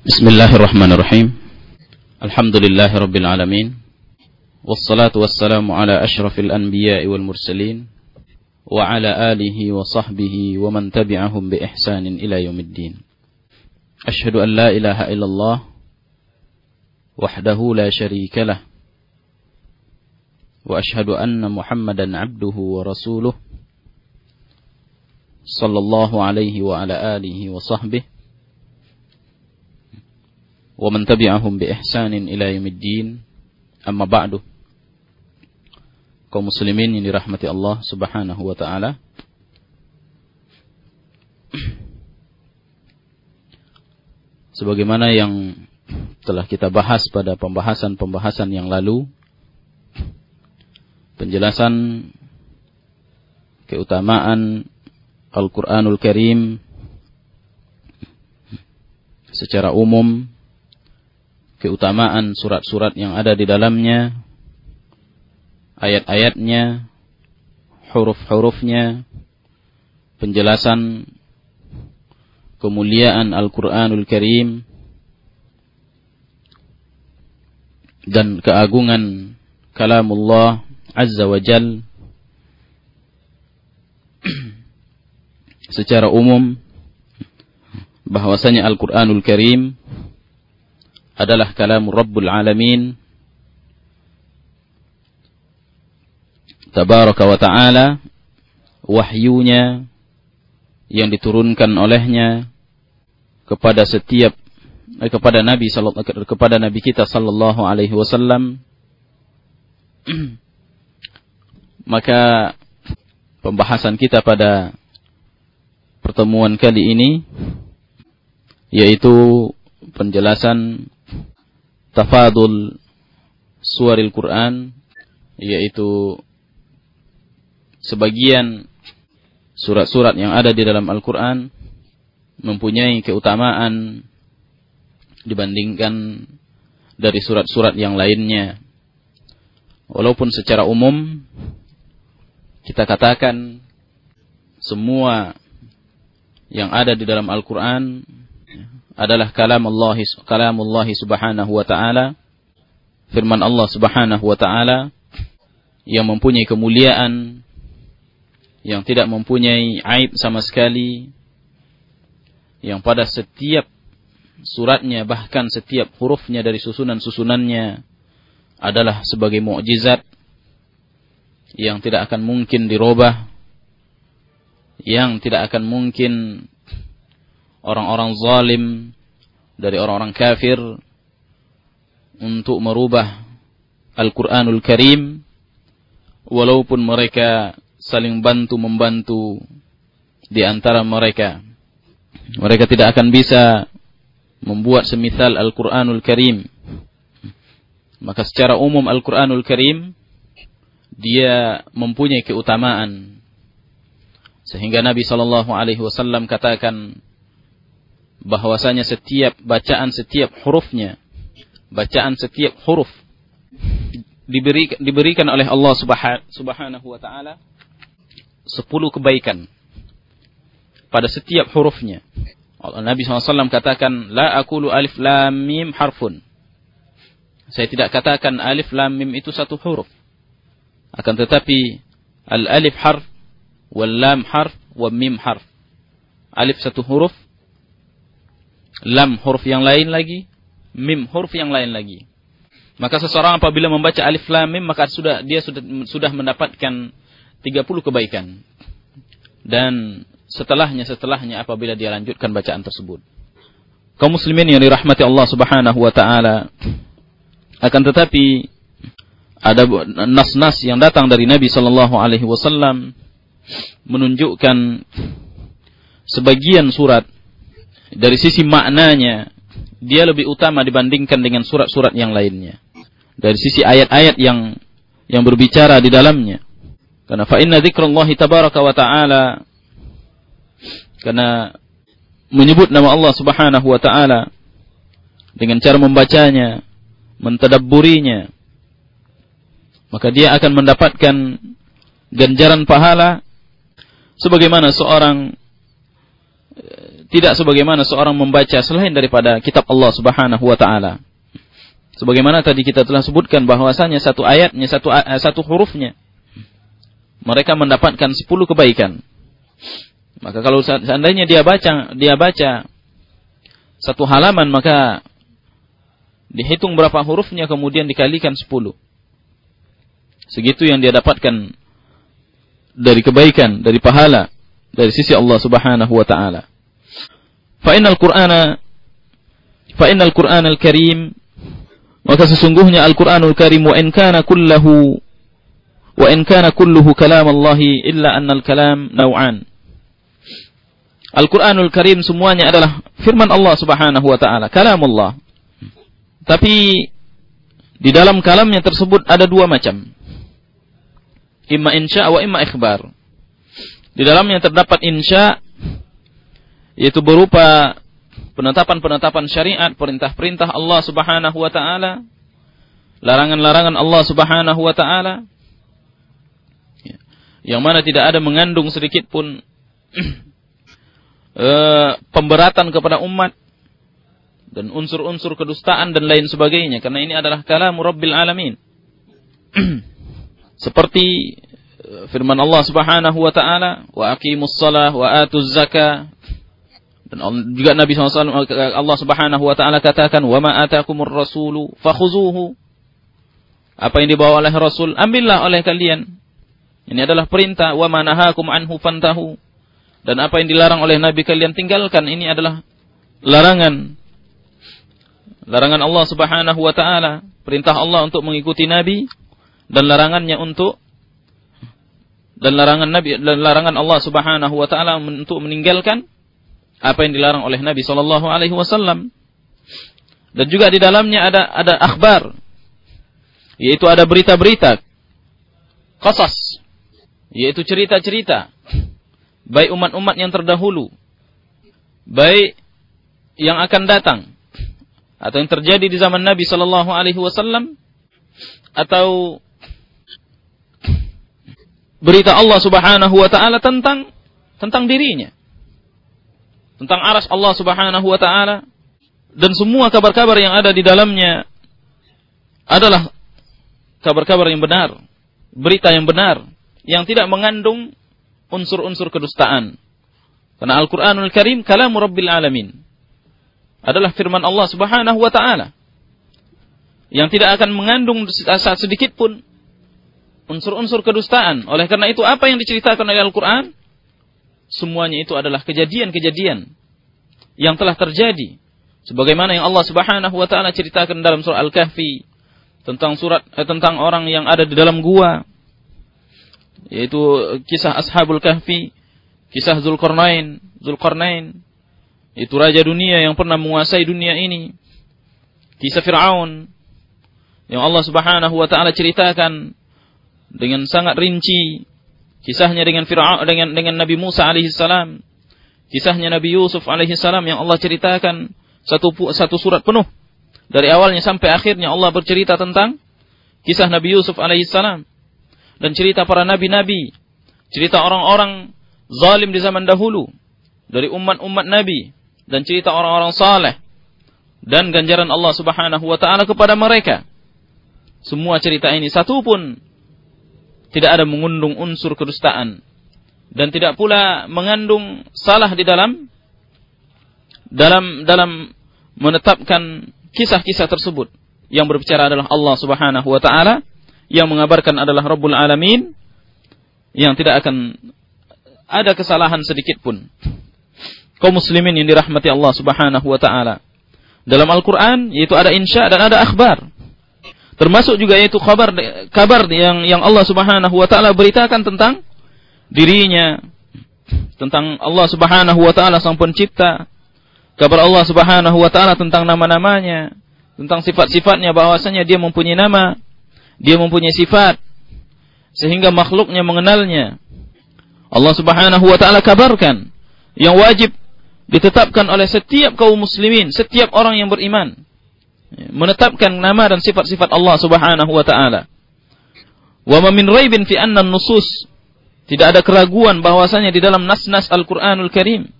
بسم الله الرحمن الرحيم. الحمد لله رب العالمين. والصلاة والسلام على أشرف الأنبياء والمرسلين وعلى آله وصحبه ومن تبعهم بإحسان إلى يوم الدين. أشهد أن لا إله إلا الله وحده لا شريك له. وأشهد أن محمدا عبده ورسوله صلى الله عليه وعلى آله وصحبه ومن تبعهم بإحسان إلى يوم الدين أما بعد kaum muslimin yang dirahmati Allah Subhanahu wa taala. Sebagaimana yang telah kita bahas pada pembahasan-pembahasan yang lalu, penjelasan keutamaan Al-Qur'anul Karim secara umum keutamaan surat-surat yang ada di dalamnya, ayat-ayatnya, huruf-hurufnya, penjelasan kemuliaan Al-Quranul Karim, dan keagungan kalamullah Azza wa Jal secara umum bahwasanya Al-Quranul Karim adalah kalam Rabbul Alamin. Tabaraka wa Ta'ala wahyunya yang diturunkan olehnya kepada setiap eh, kepada Nabi kepada Nabi kita sallallahu alaihi wasallam. Maka pembahasan kita pada pertemuan kali ini yaitu penjelasan tafadul suaril Quran yaitu sebagian surat-surat yang ada di dalam Al-Quran mempunyai keutamaan dibandingkan dari surat-surat yang lainnya. Walaupun secara umum kita katakan semua yang ada di dalam Al-Quran adalah kalam Allah kalam Allah Subhanahu wa taala firman Allah Subhanahu wa taala yang mempunyai kemuliaan yang tidak mempunyai aib sama sekali yang pada setiap suratnya bahkan setiap hurufnya dari susunan-susunannya adalah sebagai mukjizat yang tidak akan mungkin dirubah yang tidak akan mungkin orang-orang zalim dari orang-orang kafir untuk merubah Al-Quranul Karim walaupun mereka saling bantu membantu di antara mereka. Mereka tidak akan bisa membuat semisal Al-Quranul Karim. Maka secara umum Al-Quranul Karim dia mempunyai keutamaan. Sehingga Nabi Shallallahu Alaihi Wasallam katakan bahwasanya setiap bacaan setiap hurufnya bacaan setiap huruf diberi, diberikan oleh Allah Subhanahu wa taala sepuluh kebaikan pada setiap hurufnya. Nabi SAW katakan, La akulu alif lam mim harfun. Saya tidak katakan alif lam mim itu satu huruf. Akan tetapi, al alif harf, wal lam harf, wa mim harf. Alif satu huruf, lam huruf yang lain lagi, mim huruf yang lain lagi. Maka seseorang apabila membaca alif lam mim maka sudah dia sudah sudah mendapatkan 30 kebaikan. Dan setelahnya setelahnya apabila dia lanjutkan bacaan tersebut. Kaum muslimin yang dirahmati Allah Subhanahu wa taala akan tetapi ada nas-nas yang datang dari Nabi sallallahu alaihi wasallam menunjukkan sebagian surat dari sisi maknanya dia lebih utama dibandingkan dengan surat-surat yang lainnya. Dari sisi ayat-ayat yang yang berbicara di dalamnya. Karena fa inna dzikrallahi tabaraka wa taala karena menyebut nama Allah Subhanahu wa taala dengan cara membacanya, mentadabburinya, maka dia akan mendapatkan ganjaran pahala sebagaimana seorang tidak sebagaimana seorang membaca selain daripada kitab Allah Subhanahu wa taala. Sebagaimana tadi kita telah sebutkan bahwasanya satu ayatnya, satu uh, satu hurufnya mereka mendapatkan sepuluh kebaikan. Maka kalau seandainya dia baca dia baca satu halaman maka dihitung berapa hurufnya kemudian dikalikan sepuluh. Segitu yang dia dapatkan dari kebaikan, dari pahala dari sisi Allah Subhanahu wa taala. Fa innal Qur'ana fa innal Qur'anal Karim maka sesungguhnya Al-Qur'anul Karim wa in kana kulluhu wa in kana kulluhu kalam Allah illa anna al-kalam naw'an. Al-Qur'anul Karim semuanya adalah firman Allah Subhanahu wa taala, kalam Allah. Tapi di dalam kalamnya tersebut ada dua macam. Imma insya wa imma ikhbar. Di dalamnya terdapat insya yaitu berupa penetapan-penetapan syariat, perintah-perintah Allah Subhanahu wa taala, larangan-larangan Allah Subhanahu wa taala ya, yang mana tidak ada mengandung sedikit pun uh, pemberatan kepada umat dan unsur-unsur kedustaan dan lain sebagainya karena ini adalah kalam Rabbil alamin. Seperti eh, firman Allah Subhanahu wa taala, "Wa aqimus shalah wa atuz zakah." Dan juga Nabi SAW Allah Subhanahu wa taala katakan, "Wa ma rasulu fakhuzuhu." Apa yang dibawa oleh Rasul, ambillah oleh kalian. Ini adalah perintah, "Wa ma nahakum anhu fantahu." Dan apa yang dilarang oleh Nabi kalian tinggalkan. Ini adalah larangan. Larangan Allah Subhanahu wa taala, perintah Allah untuk mengikuti Nabi dan larangannya untuk dan larangan Nabi dan larangan Allah Subhanahu wa taala untuk meninggalkan apa yang dilarang oleh Nabi Shallallahu Alaihi Wasallam. Dan juga di dalamnya ada ada akhbar, yaitu ada berita-berita, qasas, yaitu cerita-cerita, baik umat-umat yang terdahulu, baik yang akan datang, atau yang terjadi di zaman Nabi Shallallahu Alaihi Wasallam, atau berita Allah Subhanahu Wa Taala tentang tentang dirinya tentang aras Allah Subhanahu wa taala dan semua kabar-kabar yang ada di dalamnya adalah kabar-kabar yang benar, berita yang benar yang tidak mengandung unsur-unsur kedustaan. Karena Al-Qur'anul Karim kalamu Rabbil Alamin. Adalah firman Allah Subhanahu wa taala yang tidak akan mengandung saat sedikit pun unsur-unsur kedustaan. Oleh karena itu apa yang diceritakan oleh Al-Qur'an semuanya itu adalah kejadian-kejadian yang telah terjadi sebagaimana yang Allah Subhanahu wa taala ceritakan dalam surah Al-Kahfi tentang surat eh, tentang orang yang ada di dalam gua yaitu kisah Ashabul Kahfi, kisah Zulkarnain, Zulkarnain itu raja dunia yang pernah menguasai dunia ini. Kisah Firaun yang Allah Subhanahu wa taala ceritakan dengan sangat rinci Kisahnya dengan Fir'aun dengan dengan Nabi Musa alaihi salam. Kisahnya Nabi Yusuf alaihi salam yang Allah ceritakan satu satu surat penuh. Dari awalnya sampai akhirnya Allah bercerita tentang kisah Nabi Yusuf alaihi salam dan cerita para nabi-nabi, cerita orang-orang zalim di zaman dahulu dari umat-umat nabi dan cerita orang-orang saleh dan ganjaran Allah Subhanahu wa taala kepada mereka. Semua cerita ini satu pun tidak ada mengundung unsur kedustaan. Dan tidak pula mengandung salah di dalam dalam dalam menetapkan kisah-kisah tersebut. Yang berbicara adalah Allah Subhanahu wa taala yang mengabarkan adalah Rabbul Alamin yang tidak akan ada kesalahan sedikit pun. Kaum muslimin yang dirahmati Allah Subhanahu wa taala. Dalam Al-Qur'an yaitu ada insya dan ada akhbar Termasuk juga yaitu kabar kabar yang yang Allah Subhanahu wa taala beritakan tentang dirinya, tentang Allah Subhanahu wa taala sang pencipta. Kabar Allah Subhanahu wa taala tentang nama-namanya, tentang sifat-sifatnya bahwasanya dia mempunyai nama, dia mempunyai sifat sehingga makhluknya mengenalnya. Allah Subhanahu wa taala kabarkan yang wajib ditetapkan oleh setiap kaum muslimin, setiap orang yang beriman menetapkan nama dan sifat-sifat Allah Subhanahu wa taala. Wa ma min raibin fi anna nusus tidak ada keraguan bahwasanya di dalam nas-nas Al-Qur'anul Karim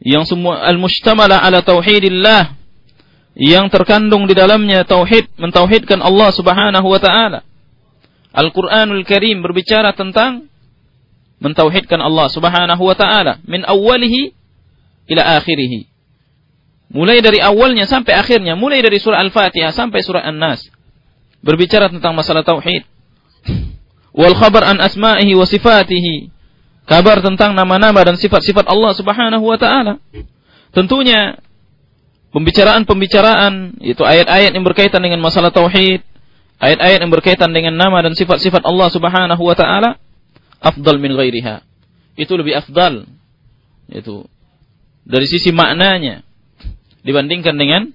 yang semua al-mustamala ala tauhidillah yang terkandung di dalamnya tauhid mentauhidkan Allah Subhanahu wa taala. Al-Qur'anul Karim berbicara tentang mentauhidkan Allah Subhanahu wa taala min awwalihi ila akhirih. Mulai dari awalnya sampai akhirnya, mulai dari surah Al-Fatihah sampai surah An-Nas berbicara tentang masalah tauhid. Wal khabar an asma'ihi wa sifatihi. Kabar tentang nama-nama dan sifat-sifat Allah Subhanahu wa taala. Tentunya pembicaraan-pembicaraan itu ayat-ayat yang berkaitan dengan masalah tauhid, ayat-ayat yang berkaitan dengan nama dan sifat-sifat Allah Subhanahu wa taala afdal min ghairiha. Itu lebih afdal. Itu dari sisi maknanya dibandingkan dengan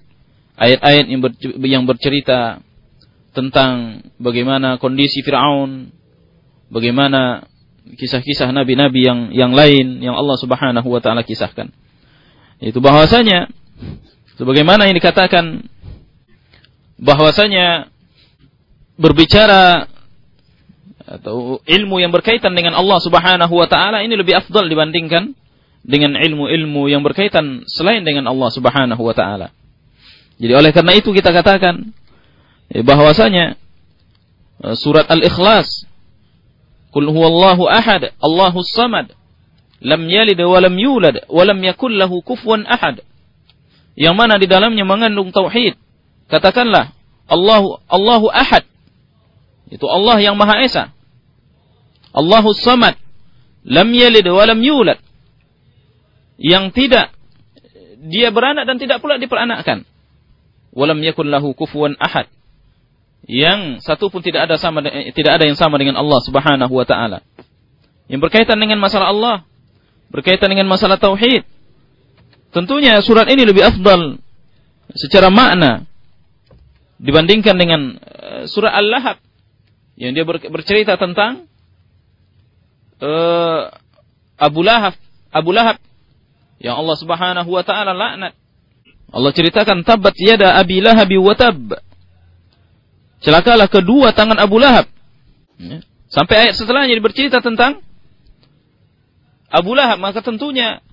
ayat-ayat yang bercerita tentang bagaimana kondisi Firaun, bagaimana kisah-kisah nabi-nabi yang yang lain yang Allah Subhanahu wa taala kisahkan. Itu bahwasanya sebagaimana yang dikatakan bahwasanya berbicara atau ilmu yang berkaitan dengan Allah Subhanahu wa taala ini lebih afdal dibandingkan dengan ilmu-ilmu yang berkaitan selain dengan Allah Subhanahu wa taala. Jadi oleh karena itu kita katakan eh, bahwasanya eh, surat Al-Ikhlas Qul huwallahu ahad, Allahus samad, lam yalid wa lam yulad wa lam yakul lahu kufuwan ahad. Yang mana di dalamnya mengandung tauhid. Katakanlah Allahu Allahu ahad. Itu Allah yang Maha Esa. Allahus samad, lam yalid wa lam yulad. Yang tidak dia beranak dan tidak pula diperanakkan. Walam yakun lahu kufuwan ahad. Yang satu pun tidak ada sama tidak ada yang sama dengan Allah Subhanahu wa taala. Yang berkaitan dengan masalah Allah, berkaitan dengan masalah tauhid. Tentunya surat ini lebih afdal secara makna dibandingkan dengan uh, surah Al-Lahab yang dia ber, bercerita tentang uh, Abu Lahab, Abu Lahab yang Allah Subhanahu wa taala laknat. Allah ceritakan tabat yada Abi Lahab wa tab. Celakalah kedua tangan Abu Lahab. Ya. Sampai ayat setelahnya bercerita tentang Abu Lahab, maka tentunya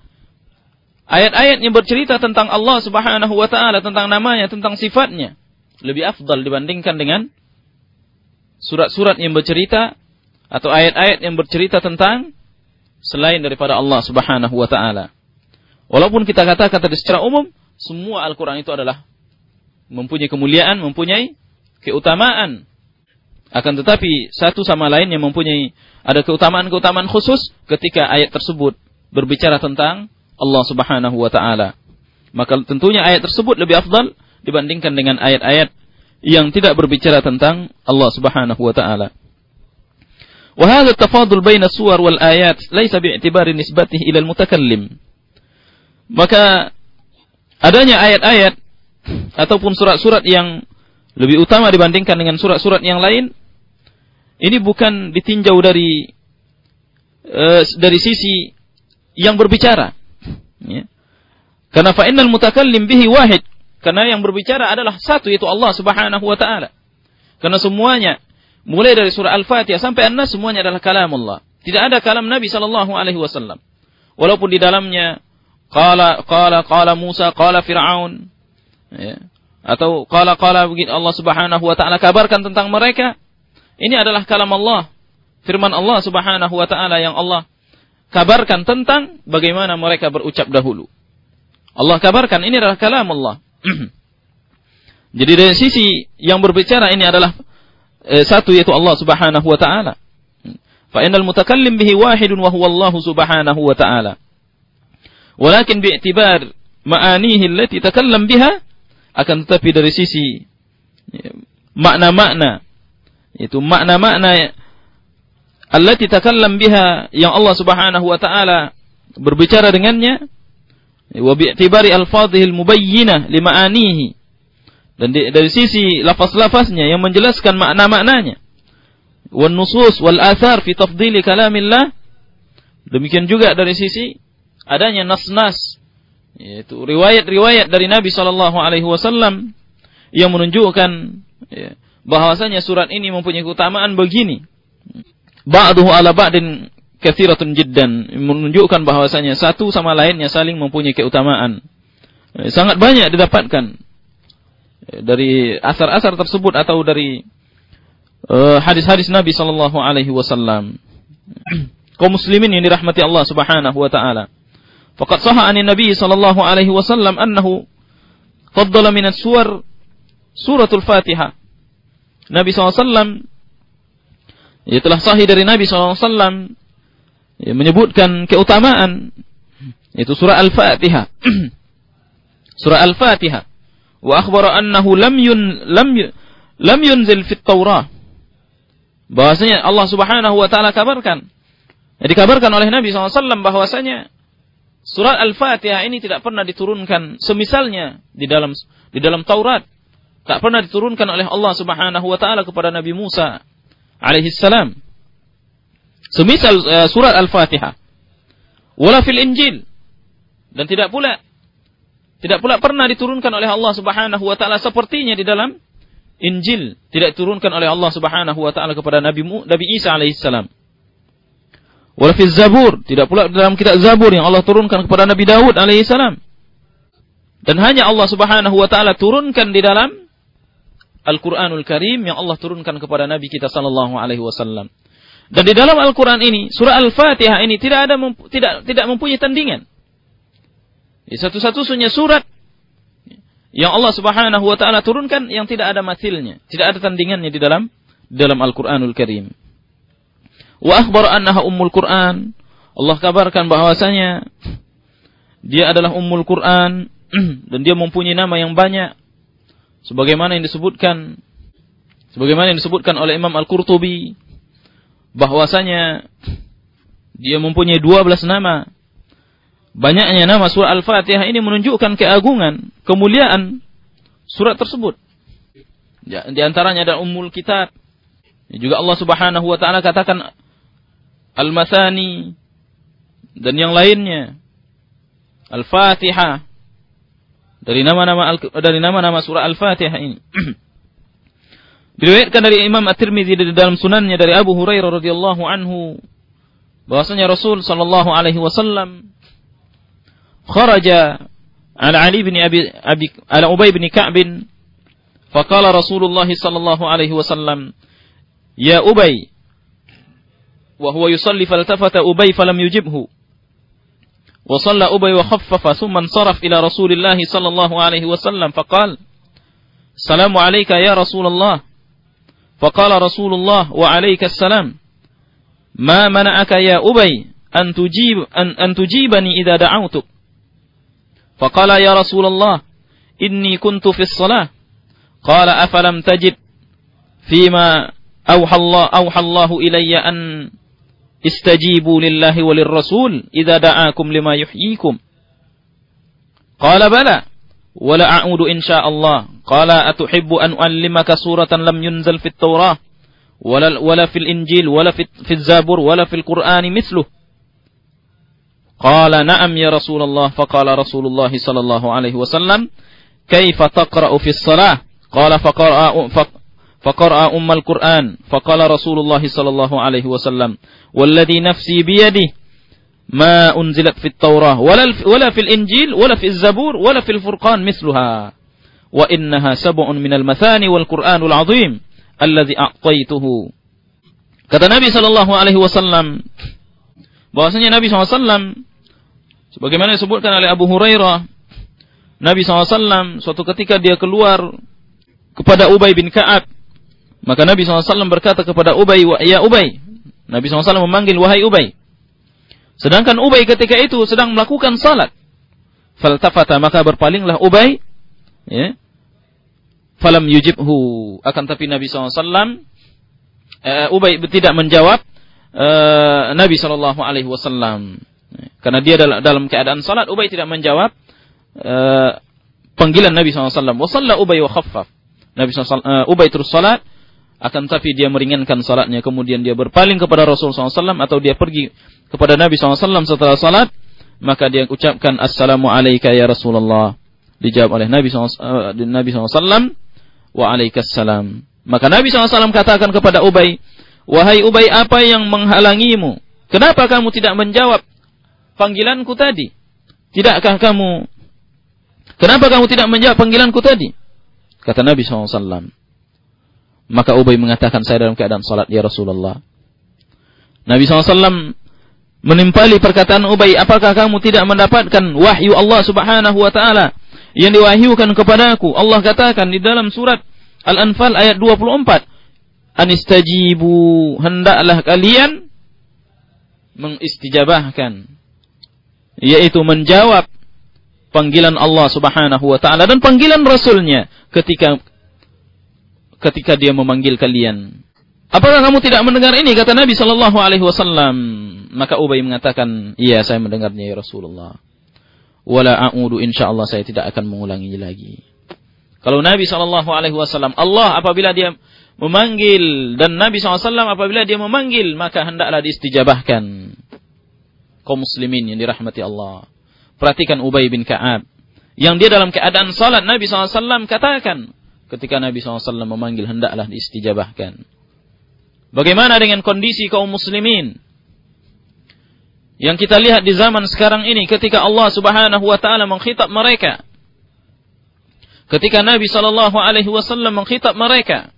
ayat-ayat yang bercerita tentang Allah Subhanahu wa taala, tentang namanya, tentang sifatnya lebih afdal dibandingkan dengan surat-surat yang bercerita atau ayat-ayat yang bercerita tentang selain daripada Allah Subhanahu wa taala. Walaupun kita kata kata secara umum semua Al-Qur'an itu adalah mempunyai kemuliaan, mempunyai keutamaan. Akan tetapi satu sama lain yang mempunyai ada keutamaan-keutamaan khusus ketika ayat tersebut berbicara tentang Allah Subhanahu wa taala. Maka tentunya ayat tersebut lebih afdal dibandingkan dengan ayat-ayat yang tidak berbicara tentang Allah Subhanahu wa taala. Wa hadha tafadul baina suwar wal ayat laisa bi'tibari nisbatihi ila al-mutakallim. Maka adanya ayat-ayat ataupun surat-surat yang lebih utama dibandingkan dengan surat-surat yang lain ini bukan ditinjau dari uh, dari sisi yang berbicara. Ya. karena fa innal mutakallim bihi wahid. Karena yang berbicara adalah satu yaitu Allah Subhanahu wa taala. Karena semuanya mulai dari surah Al-Fatihah sampai An-Nas semuanya adalah kalam Allah tidak ada kalam Nabi sallallahu alaihi wasallam. Walaupun di dalamnya qala qala qala Musa qala Firaun. Ya. Atau qala-qala begitu Allah Subhanahu wa taala kabarkan tentang mereka. Ini adalah kalam Allah. Firman Allah Subhanahu wa taala yang Allah kabarkan tentang bagaimana mereka berucap dahulu. Allah kabarkan ini adalah kalam Allah. Jadi dari sisi yang berbicara ini adalah eh, satu yaitu Allah Subhanahu wa taala. Fa innal mutakallim bihi wahidun wa huwa Allah Subhanahu wa taala walakin bi'tibar ma'anihi allati takallam biha akan tetapi dari sisi ya, makna-makna. Itu makna-makna allati takallam biha yang Allah Subhanahu wa taala berbicara dengannya. Wa bi'tibari alfadhihi mubayyinah lima'anihi dan dari sisi lafaz-lafaznya yang menjelaskan makna-maknanya. Wan nusus wal athar fi tafdili kalamillah. Demikian juga dari sisi adanya nas-nas yaitu riwayat-riwayat dari Nabi Shallallahu Alaihi Wasallam yang menunjukkan ya, bahwasanya surat ini mempunyai keutamaan begini. Ba'duhu ala ba'din kathiratun jiddan menunjukkan bahwasanya satu sama lainnya saling mempunyai keutamaan. Eh, sangat banyak didapatkan eh, dari asar-asar tersebut atau dari eh, hadis-hadis uh, Nabi sallallahu alaihi wasallam. Kaum muslimin yang dirahmati Allah Subhanahu wa taala. Faqad sahha 'an Nabi sallallahu alaihi wasallam annahu faddala min as-suwar suratul Fatihah. Nabi SAW ya telah sahih dari Nabi SAW ya, menyebutkan keutamaan itu surah Al-Fatihah. surah Al-Fatihah. Wa akhbara annahu lam yun lam lam yunzil fit Taurah. Bahwasanya Allah Subhanahu wa taala kabarkan. Ya, dikabarkan oleh Nabi SAW bahwasanya surat Al-Fatihah ini tidak pernah diturunkan semisalnya di dalam di dalam Taurat. Tak pernah diturunkan oleh Allah Subhanahu wa taala kepada Nabi Musa alaihi salam. Semisal uh, surat Al-Fatihah. Wala fil Injil. Dan tidak pula tidak pula pernah diturunkan oleh Allah Subhanahu wa taala sepertinya di dalam Injil, tidak diturunkan oleh Allah Subhanahu wa taala kepada Nabi Nabi Isa alaihi salam. Wala fil Zabur, tidak pula dalam kitab Zabur yang Allah turunkan kepada Nabi Daud alaihi salam. Dan hanya Allah Subhanahu wa taala turunkan di dalam Al-Qur'anul Karim yang Allah turunkan kepada Nabi kita sallallahu alaihi wasallam. Dan di dalam Al-Quran ini, surah Al-Fatihah ini tidak ada tidak tidak mempunyai tandingan. Satu-satunya surat yang Allah Subhanahu wa taala turunkan yang tidak ada mathilnya, tidak ada tandingannya di dalam dalam Al-Qur'anul Karim. Wa akhbar annaha ummul Qur'an. Allah kabarkan bahwasanya dia adalah ummul Qur'an dan dia mempunyai nama yang banyak sebagaimana yang disebutkan sebagaimana yang disebutkan oleh Imam Al-Qurtubi bahwasanya dia mempunyai 12 nama. Banyaknya nama surah Al-Fatihah ini menunjukkan keagungan, kemuliaan surat tersebut. Di antaranya ada Ummul Kitab. Juga Allah Subhanahu wa taala katakan Al-Mathani dan yang lainnya. Al-Fatihah dari nama-nama dari nama-nama surah Al-Fatihah ini. Diriwayatkan dari Imam At-Tirmidzi di dalam sunannya dari Abu Hurairah radhiyallahu anhu bahwasanya Rasul sallallahu alaihi wasallam kharaja ala Ali bin Abi, Abi ala Ubay bin Ka'b faqala Rasulullah sallallahu alaihi wasallam ya Ubay wa huwa yusalli faltafata Ubay falam yujibhu وصلى أبي وخفف ثم انصرف إلى رسول الله صلى الله عليه وسلم فقال السلام عليك يا رسول الله. فقال رسول الله وعليك السلام. ما منعك يا أبي أن, تجيب أن, أن تجيبني إذا دعوتك؟ فقال يا رسول الله إني كنت في الصلاة. قال أفلم تجد فيما أوحى الله, أوحى الله إلي أن استجيبوا لله وللرسول إذا دعاكم لما يحييكم. قال بلى. ولا أعود إن شاء الله. قال أتحب أن أعلمك سورة لم ينزل في التوراة؟ ولا, ولا في الإنجيل ولا في, في الزبور ولا في القرآن مثله. قال نعم يا رسول الله. فقال رسول الله صلى الله عليه وسلم كيف تقرأ في الصلاة؟ قال فقرأ, فقرأ أم القرآن فقال رسول الله صلى الله عليه وسلم والذي نفسي بيده ما أنزلت في التوراة ولا في الإنجيل ولا في الزبور ولا في الفرقان مثلها. وإنها سبع من المثاني والقرآن العظيم الذي أعطيته. Kata Nabi Shallallahu Alaihi Wasallam bahwasanya Nabi SAW sebagaimana disebutkan oleh Abu Hurairah Nabi SAW suatu ketika dia keluar kepada Ubay bin Ka'ab. Maka Nabi SAW berkata kepada Ubay ya Ubay Nabi SAW memanggil wahai Ubay Sedangkan Ubay ketika itu sedang melakukan salat. Faltafata maka berpalinglah Ubay. Ya. Falam yujibhu. Akan tapi Nabi SAW uh, eh, Ubay tidak menjawab uh, Nabi SAW. Karena dia dalam keadaan salat, Ubay tidak menjawab uh, panggilan Nabi SAW. Wasalla Ubay wa khaffaf. Nabi SAW, uh, Ubay terus salat, akan tapi dia meringankan salatnya kemudian dia berpaling kepada Rasul SAW atau dia pergi kepada Nabi SAW setelah salat maka dia ucapkan assalamu alayka ya Rasulullah dijawab oleh Nabi SAW, eh, Nabi SAW wa alaikassalam maka Nabi SAW katakan kepada Ubay wahai Ubay apa yang menghalangimu Kenapa kamu tidak menjawab panggilanku tadi? Tidakkah kamu Kenapa kamu tidak menjawab panggilanku tadi? Kata Nabi SAW. Maka Ubay mengatakan, saya dalam keadaan salat, ya Rasulullah. Nabi SAW menimpali perkataan Ubay, apakah kamu tidak mendapatkan wahyu Allah Subhanahu wa taala yang diwahyukan kepadaku? Allah katakan di dalam surat Al-Anfal ayat 24, "Anistajibu hendaklah kalian mengistijabahkan yaitu menjawab panggilan Allah Subhanahu wa taala dan panggilan rasulnya ketika ketika dia memanggil kalian. Apakah kamu tidak mendengar ini kata Nabi sallallahu alaihi wasallam? Maka Ubay mengatakan, "Iya, saya mendengarnya ya Rasulullah." Wala a'udu insyaallah saya tidak akan mengulangi lagi. Kalau Nabi sallallahu alaihi wasallam Allah apabila dia memanggil dan Nabi SAW apabila dia memanggil maka hendaklah diistijabahkan kaum muslimin yang dirahmati Allah. Perhatikan Ubay bin Ka'ab. Yang dia dalam keadaan salat Nabi SAW katakan. Ketika Nabi SAW memanggil hendaklah diistijabahkan. Bagaimana dengan kondisi kaum muslimin? Yang kita lihat di zaman sekarang ini ketika Allah Subhanahu wa taala mengkhitab mereka. Ketika Nabi sallallahu alaihi wasallam mengkhitab mereka,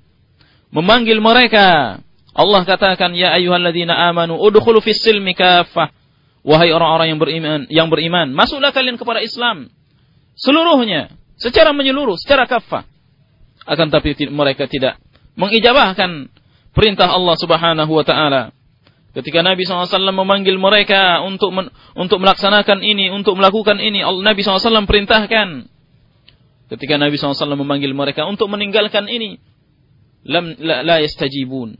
memanggil mereka, Allah katakan ya ayyuhalladzina amanu udkhulu fis silmi kaffah Wahai orang-orang yang beriman, yang beriman, masuklah kalian kepada Islam seluruhnya, secara menyeluruh, secara kafah. Akan tapi mereka tidak mengijabahkan perintah Allah Subhanahu wa taala. Ketika Nabi SAW memanggil mereka untuk men, untuk melaksanakan ini, untuk melakukan ini, Nabi SAW perintahkan. Ketika Nabi SAW memanggil mereka untuk meninggalkan ini, lam la, la yastajibun.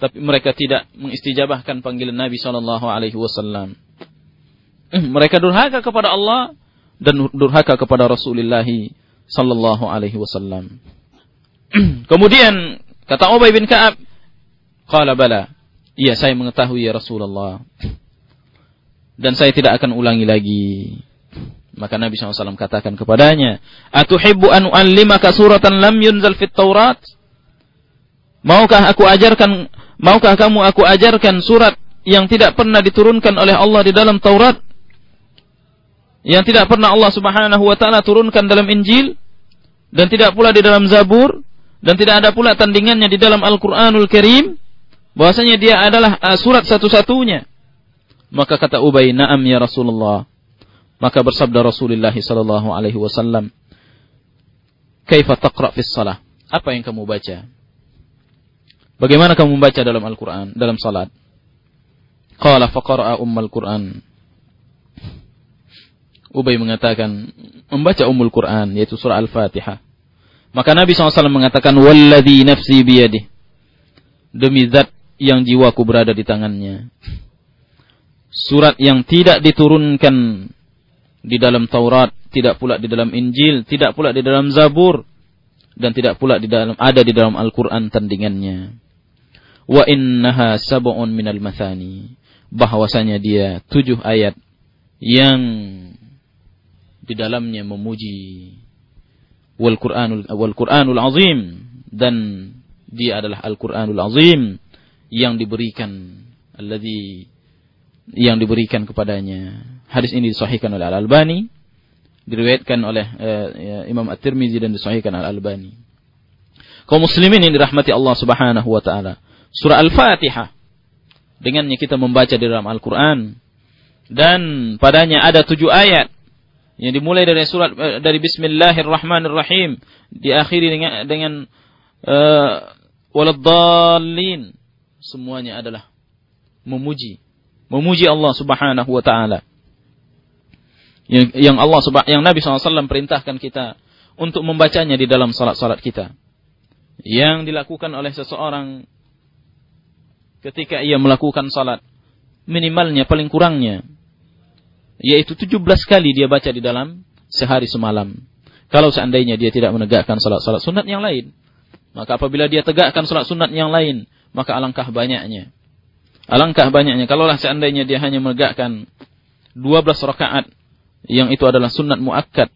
Tapi mereka tidak mengistijabahkan panggilan Nabi SAW. Mereka durhaka kepada Allah dan durhaka kepada Rasulullah wasallam. Kemudian kata Ubay bin Ka'ab, qala bala. Iya, saya mengetahui ya Rasulullah. Dan saya tidak akan ulangi lagi. Maka Nabi SAW katakan kepadanya, Atuhibbu an u'allimaka suratan lam yunzal fit Taurat? Maukah aku ajarkan, maukah kamu aku ajarkan surat yang tidak pernah diturunkan oleh Allah di dalam Taurat? yang tidak pernah Allah Subhanahu wa taala turunkan dalam Injil dan tidak pula di dalam Zabur dan tidak ada pula tandingannya di dalam Al-Qur'anul Karim bahwasanya dia adalah uh, surat satu-satunya. Maka kata Ubay na'am ya Rasulullah. Maka bersabda Rasulullah sallallahu alaihi wasallam kaifa taqra fis salah? Apa yang kamu baca? Bagaimana kamu membaca dalam Al-Qur'an dalam salat? Qala faqara ummul Qur'an. Ubay mengatakan membaca Ummul Quran yaitu surah Al-Fatihah. Maka Nabi SAW mengatakan walladzi nafsi biyadih. Demi zat yang jiwaku berada di tangannya. Surat yang tidak diturunkan di dalam Taurat, tidak pula di dalam Injil, tidak pula di dalam Zabur dan tidak pula di dalam ada di dalam Al-Qur'an tandingannya. Wa innaha sab'un minal mathani. Bahwasanya dia tujuh ayat yang di dalamnya memuji wal Qur'anul wal Qur'anul azim dan dia adalah Al Qur'anul azim yang diberikan alladzi yang diberikan kepadanya. Hadis ini disahihkan oleh Al Albani, diriwayatkan oleh uh, Imam At-Tirmizi dan disahihkan Al Albani. Kaum muslimin yang dirahmati Allah Subhanahu wa taala. Surah Al-Fatihah dengannya kita membaca di dalam Al-Qur'an dan padanya ada tujuh ayat yang dimulai dari surat eh, dari Bismillahirrahmanirrahim diakhiri dengan dengan uh, semuanya adalah memuji memuji Allah Subhanahu wa taala. Yang, yang Allah yang Nabi SAW perintahkan kita untuk membacanya di dalam salat-salat kita. Yang dilakukan oleh seseorang ketika ia melakukan salat minimalnya paling kurangnya yaitu 17 kali dia baca di dalam sehari semalam. Kalau seandainya dia tidak menegakkan salat-salat sunat yang lain, maka apabila dia tegakkan salat sunat yang lain, maka alangkah banyaknya. Alangkah banyaknya kalaulah seandainya dia hanya menegakkan 12 rakaat yang itu adalah sunat muakkad.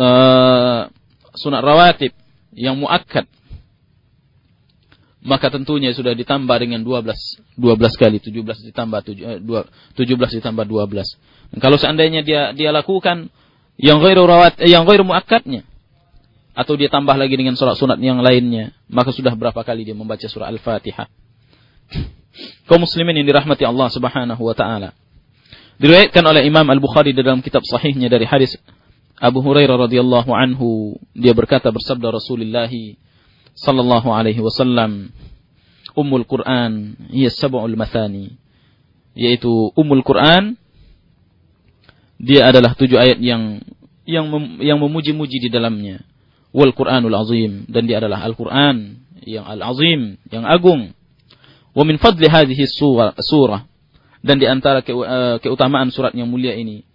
Uh, sunat rawatib yang muakkad. Maka tentunya sudah ditambah dengan 12 12 kali 17 ditambah 7 17 ditambah 12 dan kalau seandainya dia dia lakukan yang ghairu rawat eh, yang ghairu muakkadnya atau dia tambah lagi dengan surat sunat yang lainnya maka sudah berapa kali dia membaca surah Al-Fatihah. Kaum muslimin yang dirahmati Allah Subhanahu wa taala. Diriwayatkan oleh Imam Al-Bukhari dalam kitab sahihnya dari hadis Abu Hurairah radhiyallahu anhu. Dia berkata bersabda Rasulullah sallallahu alaihi wasallam. Ummul Quran ia sab'ul mathani. Yaitu Ummul Quran dia adalah tujuh ayat yang yang mem, yang memuji-muji di dalamnya. Wal Quranul azim dan dia adalah Al-Quran yang al-azim yang agung. Wa min fadli hadhihi surah, dan di antara ke, uh, keutamaan surat yang mulia ini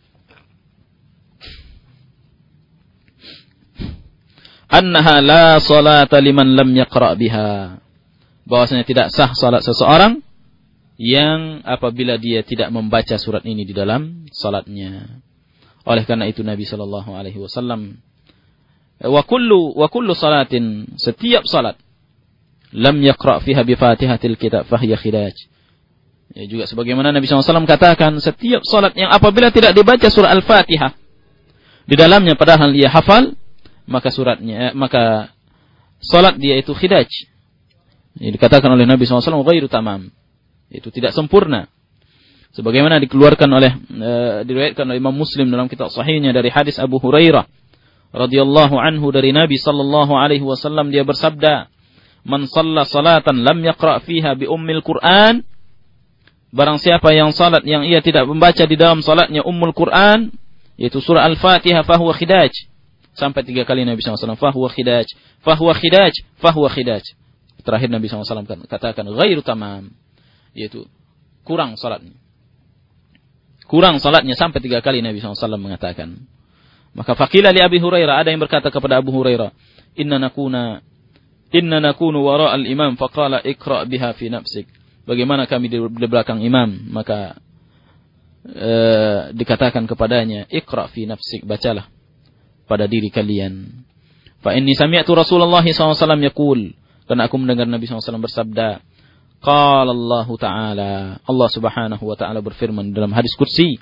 annaha la salata liman lam yaqra biha. Bahwasanya tidak sah salat seseorang yang apabila dia tidak membaca surat ini di dalam salatnya. Oleh karena itu Nabi sallallahu alaihi wasallam wa kullu wa kullu salatin setiap salat lam yaqra fiha bi Fatihatil kitab fahiya khidaj. Ya juga sebagaimana Nabi SAW katakan setiap salat yang apabila tidak dibaca surah Al-Fatihah di dalamnya padahal dia hafal maka suratnya maka salat dia itu khidaj. Ini dikatakan oleh Nabi SAW ghairu tamam. Itu tidak sempurna. Sebagaimana dikeluarkan oleh e, diriwayatkan oleh Imam Muslim dalam kitab sahihnya dari hadis Abu Hurairah radhiyallahu anhu dari Nabi sallallahu alaihi wasallam dia bersabda, "Man shalla salatan lam yaqra fiha bi ummil Qur'an" Barang siapa yang salat yang ia tidak membaca di dalam salatnya Ummul Quran, yaitu surah Al-Fatihah, fahuwa khidaj. Sampai tiga kali Nabi SAW. Fahuwa khidaj. Fahuwa khidaj. Fahuwa khidaj. Terakhir Nabi SAW katakan. Ghairu tamam. Yaitu kurang salatnya. Kurang salatnya sampai tiga kali Nabi SAW mengatakan. Maka fakilah li Abi Hurairah. Ada yang berkata kepada Abu Hurairah. Inna nakuna Inna nakunu wara al-imam faqala ikra biha fi nafsik. Bagaimana kami di, di belakang imam, maka e, dikatakan kepadanya, ikra fi nafsik, bacalah pada diri kalian. Fa inni sami'tu Rasulullah SAW yaqul karena aku mendengar Nabi SAW bersabda, Qala Allah Ta'ala, Allah Subhanahu wa taala berfirman dalam hadis kursi,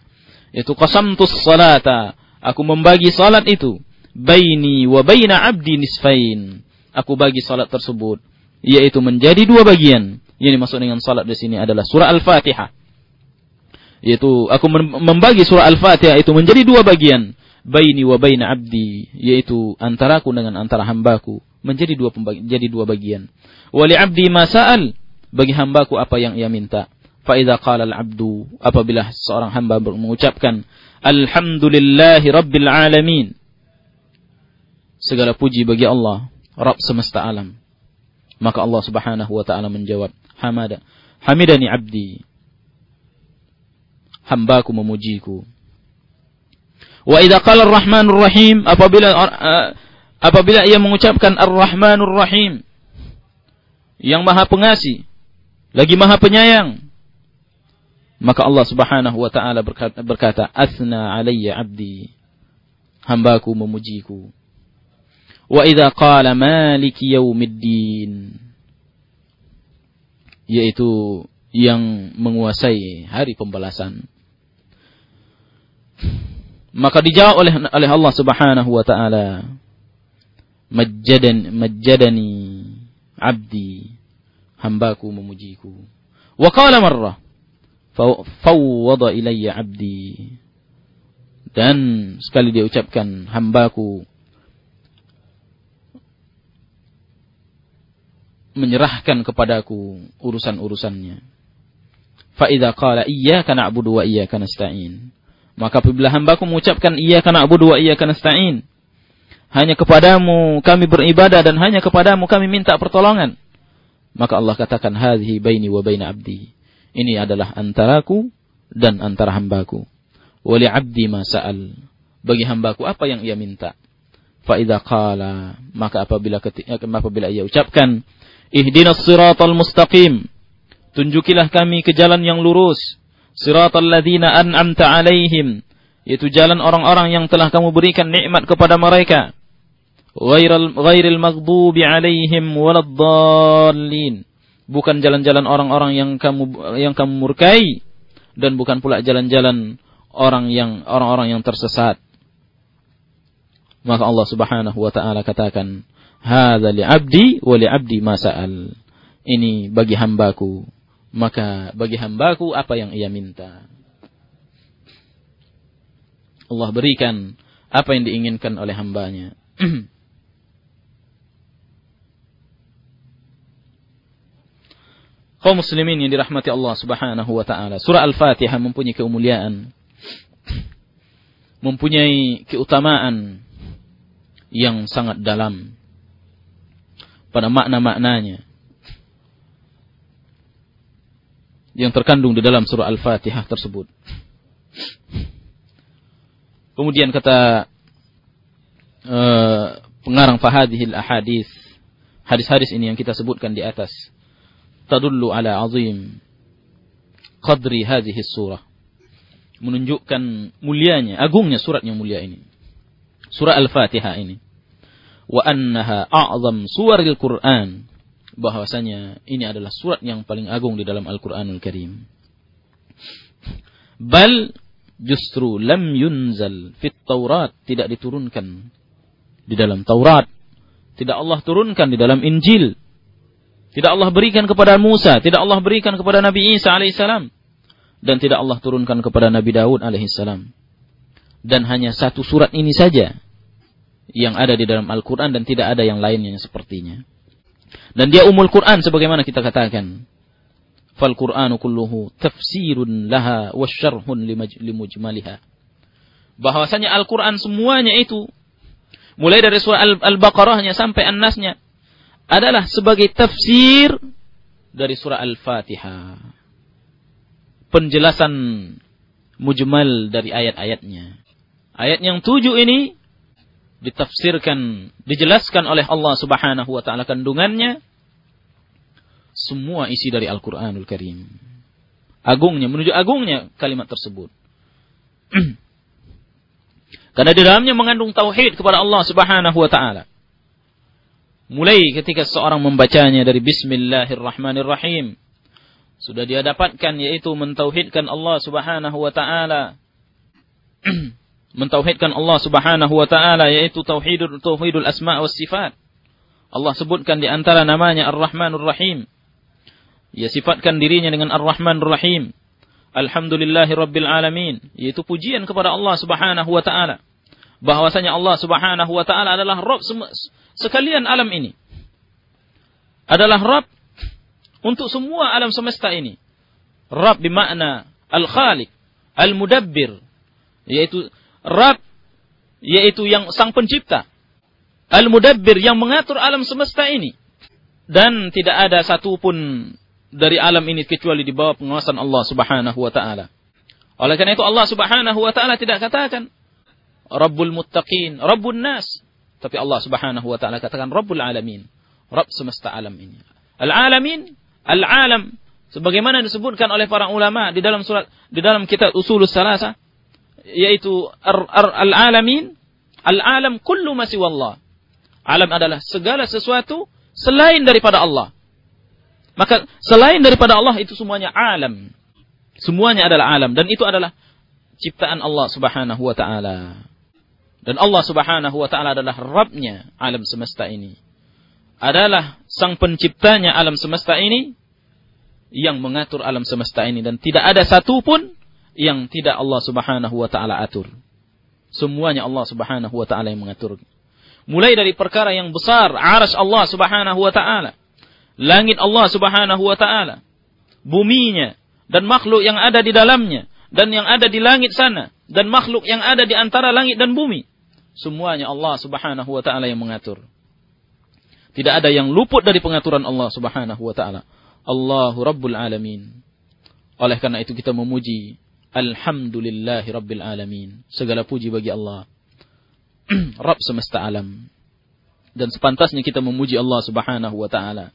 itu qasamtus salata, aku membagi salat itu baini wa baina abdi nisfain. Aku bagi salat tersebut yaitu menjadi dua bagian. Yang dimaksud dengan salat di sini adalah surah Al-Fatihah. Yaitu aku membagi surah Al-Fatihah itu menjadi dua bagian baini wa baina abdi yaitu antaraku dengan antara hambaku menjadi dua jadi dua bagian. Wali abdi masal bagi hambaku apa yang ia minta. Fa idza qala al abdu apabila seorang hamba mengucapkan alhamdulillahi rabbil alamin segala puji bagi Allah Rabb semesta alam. Maka Allah Subhanahu wa taala menjawab, Hamada, hamidani abdi. Hambaku memujiku. Wa idza qala Ar-Rahmanur Rahim apabila uh, apabila ia mengucapkan Ar-Rahmanur Rahim yang Maha Pengasih lagi Maha Penyayang maka Allah Subhanahu wa taala berkata, berkata asna alayya abdi hambaku memujiku. Wa idza qala maliki yaumiddin yaitu yang menguasai hari pembalasan maka dijawab oleh oleh Allah Subhanahu wa taala majjadan majjadani abdi hambaku memujiku. Wa qala marrah fawwada ilayya abdi. Dan sekali dia ucapkan hambaku menyerahkan kepadaku urusan-urusannya. Fa idza qala iyyaka na'budu wa iyyaka nasta'in maka apabila hambaku mengucapkan iya karena abu dua iya karena stain. Hanya kepadamu kami beribadah dan hanya kepadamu kami minta pertolongan. Maka Allah katakan hadhi baini wa baina abdi. Ini adalah antaraku dan antara hambaku. Wali abdi ma sa'al. Bagi hambaku apa yang ia minta. Fa idza qala maka apabila ketika, apabila ia ucapkan ihdinas siratal mustaqim. Tunjukilah kami ke jalan yang lurus siratal ladzina an'amta alaihim. Yaitu jalan orang-orang yang telah kamu berikan nikmat kepada mereka. Ghairal ghairil maghdubi alaihim waladdallin. Bukan jalan-jalan orang-orang yang kamu yang kamu murkai. Dan bukan pula jalan-jalan orang yang orang-orang yang tersesat. Maka Allah Subhanahu wa taala katakan, "Hadza li 'abdi wa li 'abdi ma sa'al." Ini bagi hambaku, maka bagi hambaku apa yang ia minta. Allah berikan apa yang diinginkan oleh hambanya. kaum muslimin yang dirahmati Allah Subhanahu wa taala. Surah Al-Fatihah mempunyai kemuliaan. Mempunyai keutamaan yang sangat dalam pada makna-maknanya yang terkandung di dalam surah Al-Fatihah tersebut. Kemudian kata uh, pengarang fahadihil ahadith, hadis-hadis ini yang kita sebutkan di atas. Tadullu ala azim qadri hadhihi surah. Menunjukkan mulianya agungnya surat yang mulia ini. Surah al-fatihah ini. Wa annaha a'zam suwaril quran bahwasanya ini adalah surat yang paling agung di dalam Al-Qur'anul Karim bal justru lam yunzal fit Taurat tidak diturunkan di dalam Taurat tidak Allah turunkan di dalam Injil tidak Allah berikan kepada Musa, tidak Allah berikan kepada Nabi Isa alaihissalam. Dan tidak Allah turunkan kepada Nabi Daud alaihissalam. Dan hanya satu surat ini saja yang ada di dalam Al-Quran dan tidak ada yang lainnya yang sepertinya. Dan dia umul Quran sebagaimana kita katakan. Fal Quranu kulluhu tafsirun laha wa syarhun limujmaliha. Bahwasanya Al-Quran semuanya itu mulai dari surah Al-Baqarahnya sampai An-Nasnya adalah sebagai tafsir dari surah Al-Fatihah. Penjelasan mujmal dari ayat-ayatnya. Ayat yang tujuh ini ditafsirkan, dijelaskan oleh Allah Subhanahu wa taala kandungannya semua isi dari Al-Qur'anul Karim. Agungnya menuju agungnya kalimat tersebut. Karena di dalamnya mengandung tauhid kepada Allah Subhanahu wa taala. Mulai ketika seorang membacanya dari Bismillahirrahmanirrahim. Sudah dia dapatkan yaitu mentauhidkan Allah subhanahu wa ta'ala. mentauhidkan Allah subhanahu wa ta'ala yaitu tauhidul, tauhidul asma' wa sifat. Allah sebutkan di antara namanya Ar-Rahmanur Rahim. Ia sifatkan dirinya dengan Ar-Rahmanur Rahim. Alhamdulillahi Rabbil Alamin. Yaitu pujian kepada Allah subhanahu wa ta'ala. Bahwasanya Allah subhanahu wa ta'ala adalah Rabb sekalian alam ini. Adalah Rabb untuk semua alam semesta ini. Rabb bermakna Al-Khaliq, Al-Mudabbir, yaitu Rabb yaitu yang sang pencipta. Al-Mudabbir yang mengatur alam semesta ini. Dan tidak ada satupun dari alam ini kecuali di bawah pengawasan Allah Subhanahu wa taala. Oleh karena itu Allah Subhanahu wa taala tidak katakan Rabbul Muttaqin, Rabbun Nas. Tapi Allah Subhanahu wa taala katakan Rabbul Alamin, Rabb semesta alam ini. Al-Alamin, al-alam sebagaimana disebutkan oleh para ulama di dalam surat di dalam kitab Usulus Salasa yaitu al-alamin, al-alam kullu ma Allah. Alam adalah segala sesuatu selain daripada Allah. Maka selain daripada Allah itu semuanya alam. Semuanya adalah alam dan itu adalah ciptaan Allah Subhanahu wa taala. Dan Allah subhanahu wa ta'ala adalah Rabbnya alam semesta ini. Adalah sang penciptanya alam semesta ini yang mengatur alam semesta ini. Dan tidak ada satupun yang tidak Allah subhanahu wa ta'ala atur. Semuanya Allah subhanahu wa ta'ala yang mengatur. Mulai dari perkara yang besar, aras Allah subhanahu wa ta'ala. Langit Allah subhanahu wa ta'ala. Buminya. Dan makhluk yang ada di dalamnya. Dan yang ada di langit sana. Dan makhluk yang ada di antara langit dan bumi Semuanya Allah subhanahu wa ta'ala yang mengatur. Tidak ada yang luput dari pengaturan Allah subhanahu wa ta'ala. Allahu Rabbul Alamin. Oleh karena itu kita memuji Alhamdulillahi Rabbil Alamin. Segala puji bagi Allah. Rabb semesta alam. Dan sepantasnya kita memuji Allah subhanahu wa ta'ala.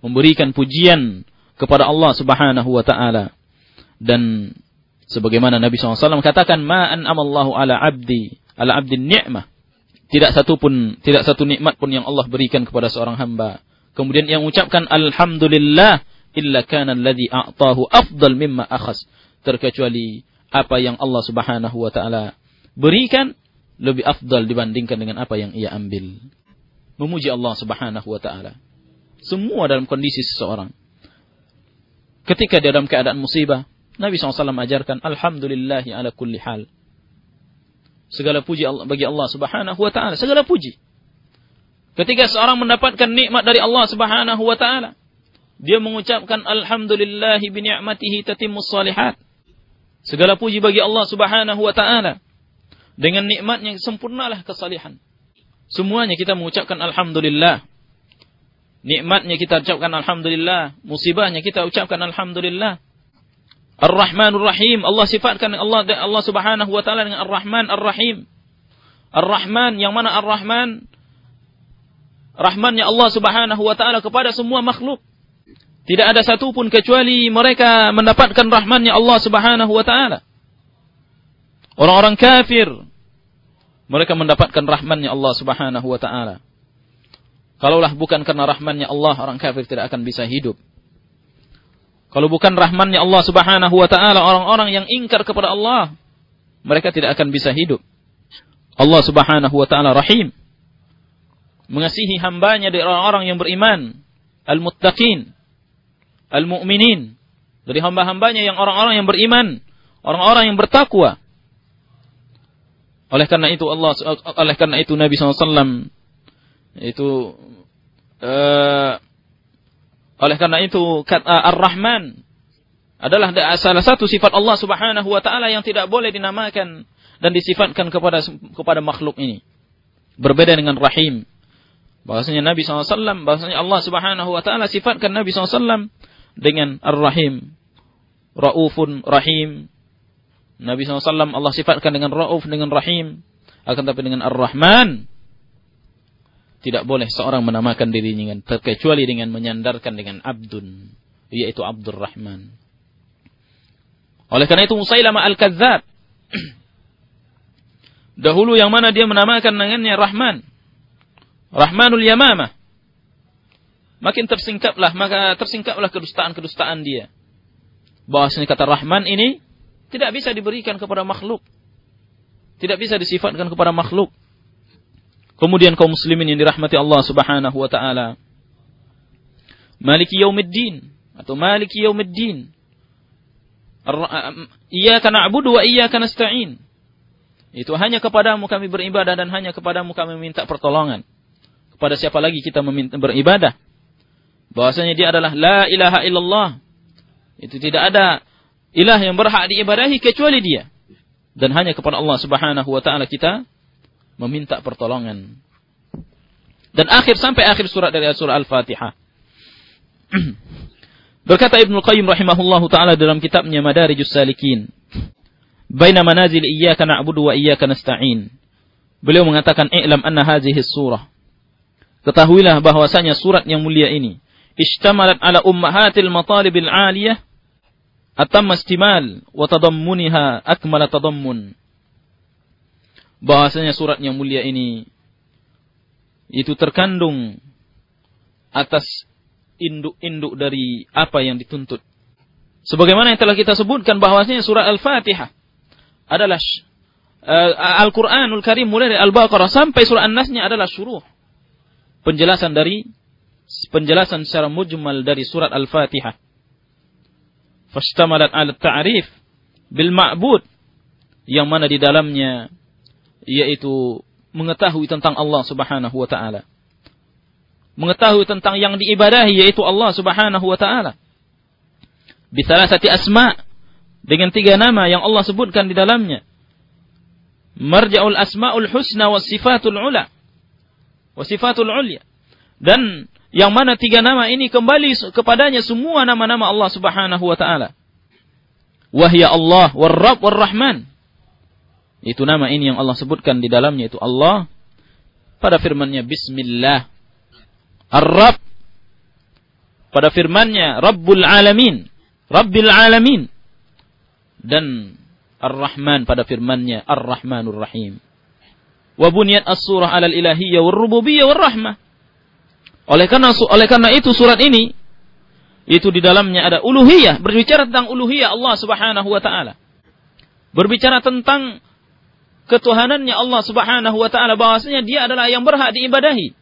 Memberikan pujian kepada Allah subhanahu wa ta'ala. Dan sebagaimana Nabi SAW katakan, Ma'an amallahu ala abdi ala abdin ni'mah. Tidak satu pun, tidak satu nikmat pun yang Allah berikan kepada seorang hamba. Kemudian yang ucapkan alhamdulillah illa kana alladhi a'tahu afdal mimma akhas terkecuali apa yang Allah Subhanahu wa taala berikan lebih afdal dibandingkan dengan apa yang ia ambil. Memuji Allah Subhanahu wa taala. Semua dalam kondisi seseorang. Ketika dia dalam keadaan musibah, Nabi SAW ajarkan Alhamdulillahi ala kulli hal. Segala puji bagi Allah Subhanahu wa taala, segala puji. Ketika seorang mendapatkan nikmat dari Allah Subhanahu wa taala, dia mengucapkan alhamdulillahi bi ni'matihi tatimmus. Segala puji bagi Allah Subhanahu wa taala. Dengan nikmatnya sempurnalah kesalihan. Semuanya kita mengucapkan alhamdulillah. Nikmatnya kita ucapkan alhamdulillah, musibahnya kita ucapkan alhamdulillah. Ar-Rahmanur Rahim. Allah sifatkan Allah Allah Subhanahu wa taala dengan Ar-Rahman Ar-Rahim. Ar-Rahman yang mana Ar-Rahman rahmannya Allah Subhanahu wa taala kepada semua makhluk. Tidak ada satupun kecuali mereka mendapatkan rahmannya Allah Subhanahu wa taala. Orang-orang kafir mereka mendapatkan rahmannya Allah Subhanahu wa taala. Kalaulah bukan karena rahmannya Allah, orang kafir tidak akan bisa hidup. Kalau bukan rahmannya Allah subhanahu wa ta'ala, orang-orang yang ingkar kepada Allah, mereka tidak akan bisa hidup. Allah subhanahu wa ta'ala rahim. Mengasihi hambanya dari orang-orang yang beriman. Al-muttaqin. Al-mu'minin. Dari hamba-hambanya yang orang-orang yang beriman. Orang-orang yang bertakwa. Oleh karena itu Allah oleh karena itu Nabi SAW itu uh, oleh karena itu kata Ar-Rahman adalah salah satu sifat Allah Subhanahu wa taala yang tidak boleh dinamakan dan disifatkan kepada kepada makhluk ini. Berbeda dengan Rahim. Bahasanya Nabi SAW, bahasanya Allah Subhanahu wa taala sifatkan Nabi SAW dengan Ar-Rahim. Raufun Rahim. Nabi SAW Allah sifatkan dengan Rauf dengan Rahim. Akan tapi dengan Ar-Rahman tidak boleh seorang menamakan dirinya dengan terkecuali dengan menyandarkan dengan abdun yaitu Abdurrahman. Oleh karena itu Musailamah Al-Kadzdzab dahulu yang mana dia menamakan dengannya Rahman. Rahmanul Yamamah. Makin tersingkaplah, maka tersingkaplah kedustaan-kedustaan dia. Bahwasanya kata Rahman ini tidak bisa diberikan kepada makhluk. Tidak bisa disifatkan kepada makhluk. Kemudian kaum muslimin yang dirahmati Allah Subhanahu wa taala. Maliki yaumiddin atau Maliki yaumiddin. Iyyaka na'budu wa iyyaka nasta'in. Itu hanya kepadamu kami beribadah dan hanya kepadamu kami meminta pertolongan. Kepada siapa lagi kita beribadah? Bahwasanya dia adalah la ilaha illallah. Itu tidak ada ilah yang berhak diibadahi kecuali dia. Dan hanya kepada Allah Subhanahu wa taala kita meminta pertolongan. Dan akhir sampai akhir surat dari surah Al-Fatihah. Berkata Ibnu Qayyim rahimahullahu taala dalam kitabnya Madarijus Salikin, "Baina manazil iyyaka na'budu wa iyyaka nasta'in." Beliau mengatakan, "I'lam anna hadhihi surah." Ketahuilah bahwasanya surat yang mulia ini ishtamalat ala ummahatil matalibil aliyah atamma istimal wa tadammuniha akmala tadammun bahwasanya surat yang mulia ini itu terkandung atas induk-induk dari apa yang dituntut. Sebagaimana yang telah kita sebutkan bahwasanya surah Al-Fatihah adalah uh, Al-Qur'anul Karim mulai dari Al-Baqarah sampai surah An-Nasnya adalah syuruh. Penjelasan dari penjelasan secara mujmal dari surat Al-Fatihah. Fashtamalat al ta'rif bil ma'bud yang mana di dalamnya yaitu mengetahui tentang Allah Subhanahu wa taala. Mengetahui tentang yang diibadahi yaitu Allah Subhanahu wa taala. Bisalasati asma dengan tiga nama yang Allah sebutkan di dalamnya. Marja'ul asma'ul husna was sifatul ula. Was sifatul ulya. Dan yang mana tiga nama ini kembali kepadanya semua nama-nama Allah Subhanahu wa taala. Wahya Allah, war-Rabb, war-Rahman. Itu nama ini yang Allah sebutkan di dalamnya itu Allah pada firman-Nya Bismillah. Ar-Rabb pada firman-Nya Rabbul Alamin, Rabbil Alamin. Dan Ar-Rahman pada firman-Nya Ar-Rahmanur Rahim. Wa buniyat as-surah 'alal ilahiyyah war rububiyyah war rahmah. Oleh karena oleh karena itu surat ini Itu di dalamnya ada uluhiyah, berbicara tentang uluhiyah Allah Subhanahu wa taala. Berbicara tentang ketuhanannya Allah Subhanahu wa taala bahwasanya dia adalah yang berhak diibadahi.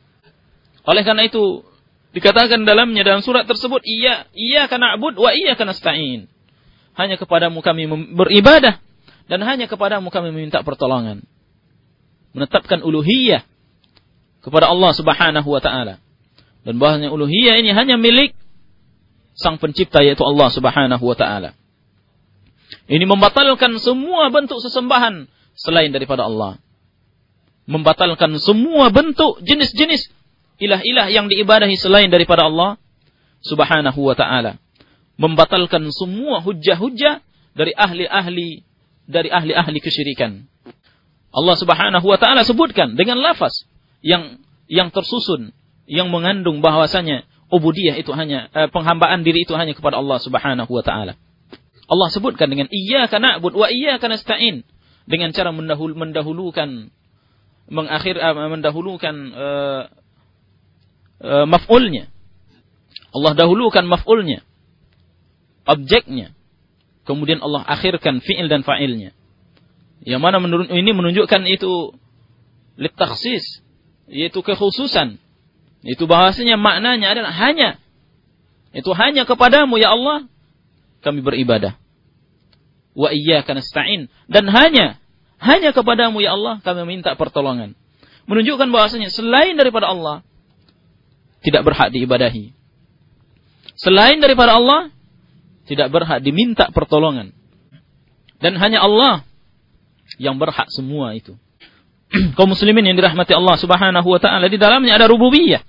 Oleh karena itu dikatakan dalamnya dalam surat tersebut iya iya karena abud wa iya karena stain. Hanya kepadamu kami beribadah dan hanya kepadamu kami meminta pertolongan. Menetapkan uluhiyah kepada Allah Subhanahu wa taala. Dan bahwasanya uluhiyah ini hanya milik sang pencipta yaitu Allah Subhanahu wa taala. Ini membatalkan semua bentuk sesembahan selain daripada Allah. Membatalkan semua bentuk jenis-jenis ilah-ilah yang diibadahi selain daripada Allah Subhanahu wa taala. Membatalkan semua hujah-hujah dari ahli-ahli dari ahli-ahli kesyirikan. Allah Subhanahu wa taala sebutkan dengan lafaz yang yang tersusun yang mengandung bahwasanya ubudiyah itu hanya eh, penghambaan diri itu hanya kepada Allah Subhanahu wa taala. Allah sebutkan dengan iyyaka na'bud wa iyyaka nasta'in dengan cara mendahul, mendahulukan mengakhir uh, mendahulukan uh, uh, maf'ulnya. Allah dahulukan maf'ulnya. Objeknya. Kemudian Allah akhirkan fi'il dan fa'ilnya. Yang mana menurut ini menunjukkan itu litaksis yaitu kekhususan itu bahasanya maknanya adalah hanya. Itu hanya kepadamu ya Allah. Kami beribadah. Wa iyyaka nasta'in. Dan hanya hanya kepadamu ya Allah kami minta pertolongan. Menunjukkan bahwasanya selain daripada Allah tidak berhak diibadahi. Selain daripada Allah tidak berhak diminta pertolongan. Dan hanya Allah yang berhak semua itu. Kaum muslimin yang dirahmati Allah Subhanahu wa taala di dalamnya ada rububiyah.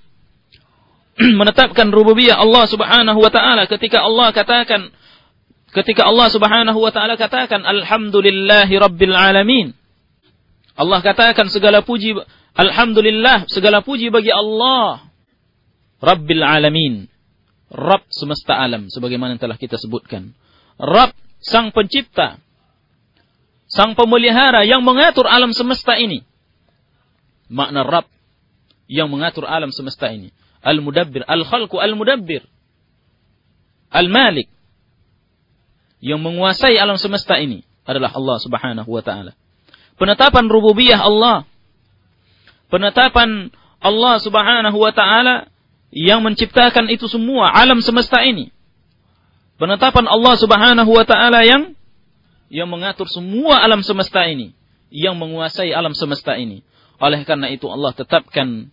Menetapkan rububiyah Allah Subhanahu wa taala ketika Allah katakan ketika Allah Subhanahu wa taala katakan alhamdulillahi rabbil alamin. Allah katakan segala puji alhamdulillah segala puji bagi Allah rabbil alamin. Rabb semesta alam sebagaimana yang telah kita sebutkan. Rabb sang pencipta sang pemelihara yang mengatur alam semesta ini makna Rabb yang mengatur alam semesta ini. Al-Mudabbir, Al-Khalqu Al-Mudabbir. Al-Malik yang menguasai alam semesta ini adalah Allah Subhanahu wa taala. Penetapan rububiyah Allah. Penetapan Allah Subhanahu wa taala yang menciptakan itu semua alam semesta ini. Penetapan Allah Subhanahu wa taala yang yang mengatur semua alam semesta ini, yang menguasai alam semesta ini. Oleh karena itu Allah tetapkan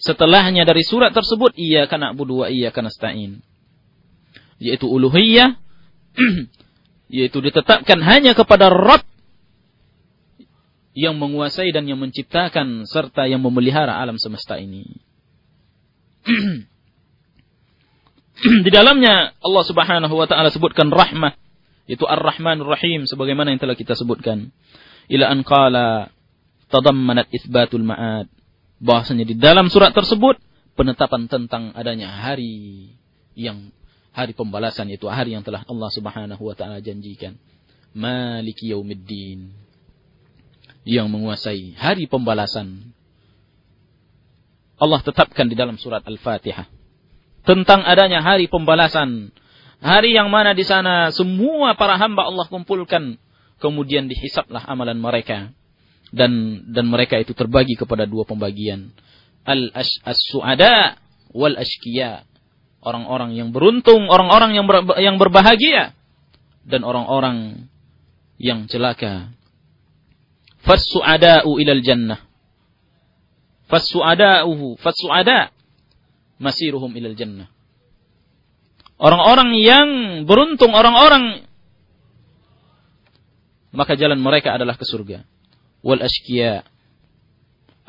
setelahnya dari surat tersebut iya karena budu wa karena stain. Yaitu uluhiyah yaitu ditetapkan hanya kepada Rabb yang menguasai dan yang menciptakan serta yang memelihara alam semesta ini. Di dalamnya Allah Subhanahu wa taala sebutkan rahmah itu Ar-Rahmanur Rahim sebagaimana yang telah kita sebutkan. Ila an qala tadammanat isbatul ma'ad. Bahwasanya di dalam surat tersebut penetapan tentang adanya hari yang hari pembalasan itu hari yang telah Allah Subhanahu wa taala janjikan. Maliki yaumiddin. Yang menguasai hari pembalasan. Allah tetapkan di dalam surat Al-Fatihah tentang adanya hari pembalasan. Hari yang mana di sana semua para hamba Allah kumpulkan kemudian dihisaplah amalan mereka dan dan mereka itu terbagi kepada dua pembagian. Al as-suada wal ashkiya orang-orang yang beruntung orang-orang yang ber, yang berbahagia dan orang-orang yang celaka. Fas-suada'u ilal jannah. Fas-suada'uhu fas-suada masiruhum ilal jannah. Orang-orang yang beruntung orang-orang maka jalan mereka adalah ke surga wal ashkiya.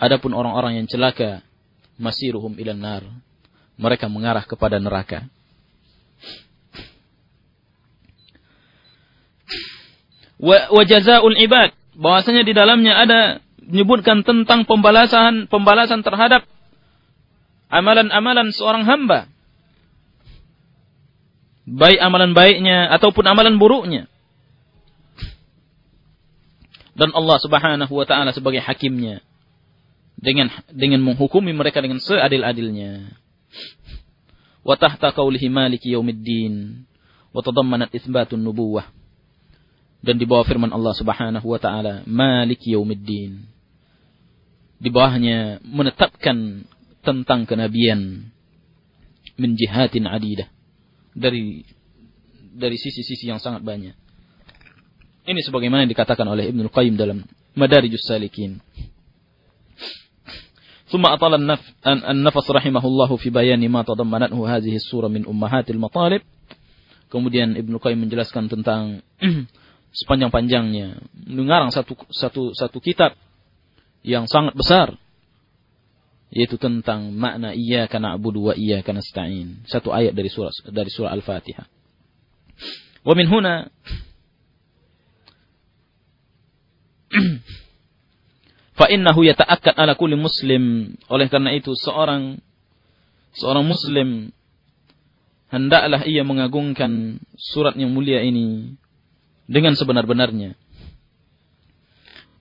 Adapun orang-orang yang celaka, masiruhum ilan nar. Mereka mengarah kepada neraka. Wa, wa jazaul ibad. Bahwasanya di dalamnya ada menyebutkan tentang pembalasan pembalasan terhadap amalan-amalan seorang hamba. Baik amalan baiknya ataupun amalan buruknya dan Allah Subhanahu wa taala sebagai hakimnya. Dengan dengan menghukumi mereka dengan seadil-adilnya. wa tahta qawlihi maliki yaumiddin. Wa tadammanat itsbatun nubuwah dan di bawah firman Allah Subhanahu wa taala maliki yaumiddin. Di bawahnya menetapkan tentang kenabian min jihatin adidah. Dari dari sisi-sisi yang sangat banyak. Ini sebagaimana dikatakan oleh Ibnu Qayyim dalam Madarijus Salikin. ثم أطال النف... النفس رحمه الله في بيان ما تضمنته هذه السورة من أمهات المطالب. Kemudian Ibnu Qayyim menjelaskan tentang sepanjang-panjangnya mengarang satu satu satu kitab yang sangat besar yaitu tentang makna iyyaka na'budu wa iyyaka nasta'in. Satu ayat dari surah dari surah Al-Fatihah. Wa min huna fa innahu yata'akkad ala kulli muslim oleh karena itu seorang seorang muslim hendaklah ia mengagungkan surat yang mulia ini dengan sebenar-benarnya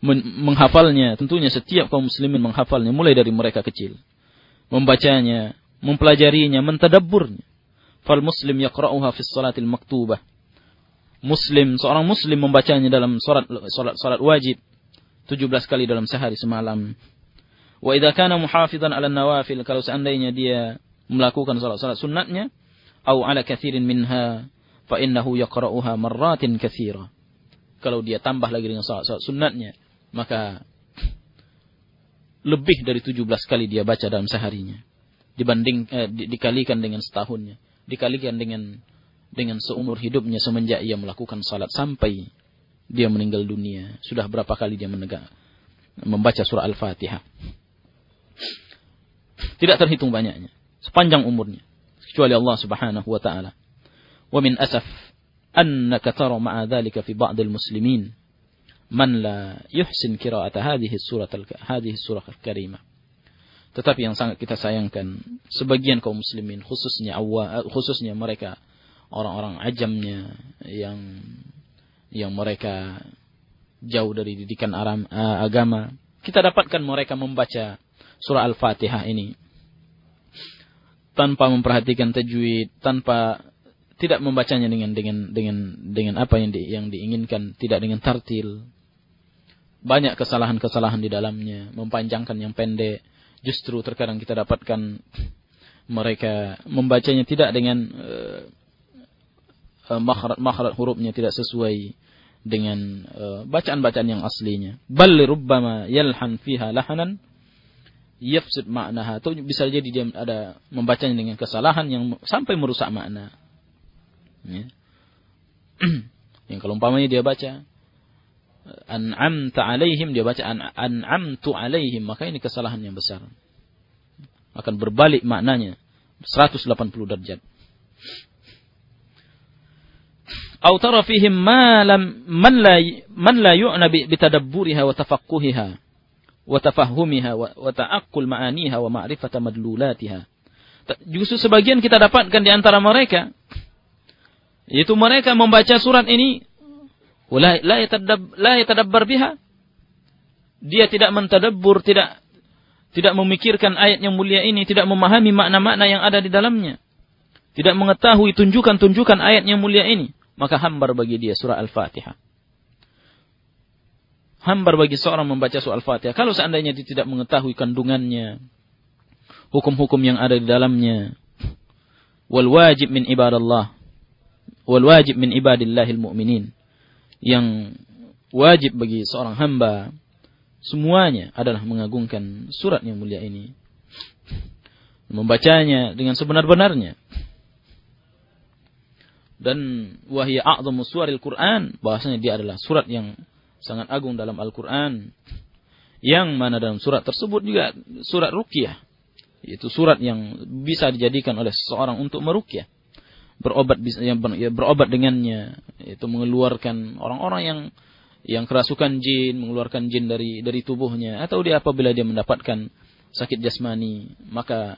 menghafalnya. Tentunya setiap kaum muslimin menghafalnya mulai dari mereka kecil. Membacanya, mempelajarinya, mentadabburnya. Fal muslim yaqra'uha fi salatil maktubah. Muslim, seorang muslim membacanya dalam salat salat salat wajib 17 kali dalam sehari semalam. Wa idza kana muhafizan 'ala nawafil kalau seandainya dia melakukan salat-salat sunnatnya au 'ala katsirin minha fa innahu yaqra'uha marratin katsira. Kalau dia tambah lagi dengan salat-salat sunnatnya, maka lebih dari 17 kali dia baca dalam seharinya dibanding eh, di, dikalikan dengan setahunnya dikalikan dengan dengan seumur hidupnya semenjak ia melakukan salat sampai dia meninggal dunia. Sudah berapa kali dia menegak membaca surah al-fatihah. Tidak terhitung banyaknya sepanjang umurnya. Kecuali Allah Subhanahu wa taala. Wa min asaf annaka ma'a dhalika fi ba'd al-muslimin man la yuhsin qira'ata hadhihi surat hadhihi surah al-karimah. Tetapi yang sangat kita sayangkan sebagian kaum muslimin khususnya awal khususnya mereka orang-orang ajamnya yang yang mereka jauh dari didikan aram, uh, agama. Kita dapatkan mereka membaca surah al-fatihah ini. Tanpa memperhatikan tajwid tanpa tidak membacanya dengan dengan dengan dengan apa yang di, yang diinginkan tidak dengan tartil. Banyak kesalahan-kesalahan di dalamnya, mempanjangkan yang pendek. Justru terkadang kita dapatkan mereka membacanya tidak dengan uh, makharat-makharat hurufnya tidak sesuai dengan bacaan-bacaan uh, yang aslinya. Bal rubbama yalhan fiha lahanan yafsid maknaha. Atau bisa jadi dia ada membacanya dengan kesalahan yang sampai merusak makna. Ya. yang kalau umpamanya dia baca an'amta alaihim dia baca an an'amtu alaihim maka ini kesalahan yang besar akan berbalik maknanya 180 derajat أو ترى فيهم ما لم من لا من لا yu'na bi tadabburiha wa tafaqquhiha wa tafahhumiha wa justru sebagian kita dapatkan di antara mereka yaitu mereka membaca surat ini la la yatadabbar biha dia tidak mentadabbur tidak tidak memikirkan ayat yang mulia ini tidak memahami makna-makna yang ada di dalamnya tidak mengetahui tunjukan-tunjukan ayat yang mulia ini maka hambar bagi dia surah Al-Fatihah. Hambar bagi seorang membaca surah Al-Fatihah. Kalau seandainya dia tidak mengetahui kandungannya, hukum-hukum yang ada di dalamnya, wal wajib min ibadallah, wal wajib min ibadillahil mu'minin yang wajib bagi seorang hamba semuanya adalah mengagungkan surat yang mulia ini. Membacanya dengan sebenar-benarnya. Dan wahya a'zamu suaril Quran, bahasanya dia adalah surat yang sangat agung dalam Al-Quran. Yang mana dalam surat tersebut juga surat rukyah. Yaitu surat yang bisa dijadikan oleh seseorang untuk merukyah berobat yang ya, berobat dengannya itu mengeluarkan orang-orang yang yang kerasukan jin mengeluarkan jin dari dari tubuhnya atau dia apabila dia mendapatkan sakit jasmani maka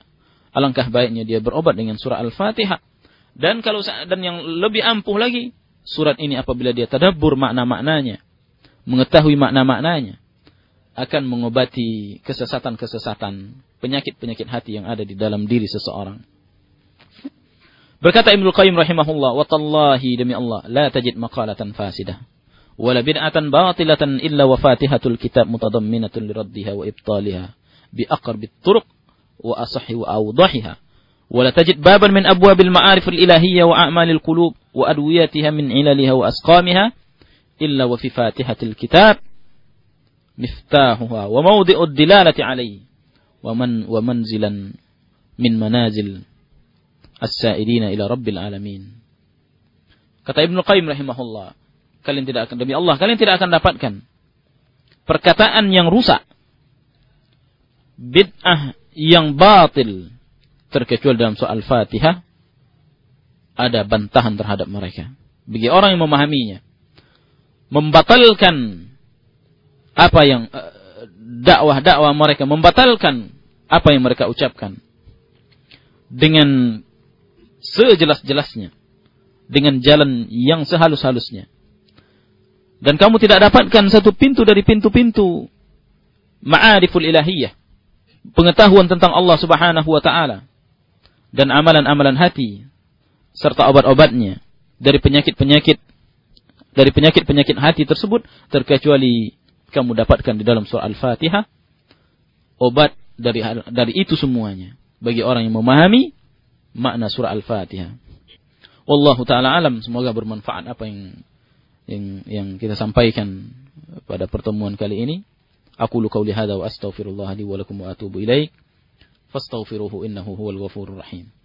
alangkah baiknya dia berobat dengan surah Al-Fatihah dan kalau dan yang lebih ampuh lagi surat ini apabila dia tadabbur makna-maknanya mengetahui makna-maknanya akan mengobati kesesatan-kesesatan penyakit-penyakit hati yang ada di dalam diri seseorang Berkata Ibnu Qayyim rahimahullah, "Wa tallahi demi Allah, la tajid maqalatan fasidah wala bid'atan batilatan illa wa fatihatul kitab mutadamminatun liraddiha wa ibtaliha bi aqrabit turuq wa asahhi wa awdahiha." ولا تجد بابا من أبواب المعارف الإلهية وأعمال القلوب وأدويتها من عللها وأسقامها إلا وفي فاتحة الكتاب مفتاحها وموضع الدلالة عليه ومن ومنزلا من منازل السائرين إلى رب العالمين Kata Ibnu Qayyim rahimahullah, kalian tidak akan demi Allah, kalian tidak akan dapatkan perkataan yang rusak, bid'ah yang batil, terkecuali dalam soal Fatihah ada bantahan terhadap mereka. Bagi orang yang memahaminya, membatalkan apa yang eh, dakwah-dakwah mereka, membatalkan apa yang mereka ucapkan dengan sejelas-jelasnya, dengan jalan yang sehalus-halusnya. Dan kamu tidak dapatkan satu pintu dari pintu-pintu ma'ariful ilahiyah, pengetahuan tentang Allah Subhanahu wa taala dan amalan-amalan hati serta obat-obatnya dari penyakit-penyakit dari penyakit-penyakit hati tersebut terkecuali kamu dapatkan di dalam surah Al-Fatihah obat dari dari itu semuanya bagi orang yang memahami makna surah Al-Fatihah. Wallahu taala alam semoga bermanfaat apa yang yang yang kita sampaikan pada pertemuan kali ini. Aku lu qauli hadza wa astaghfirullah li wa lakum wa atubu ilaik. فاستغفروه إنه هو الغفور الرحيم.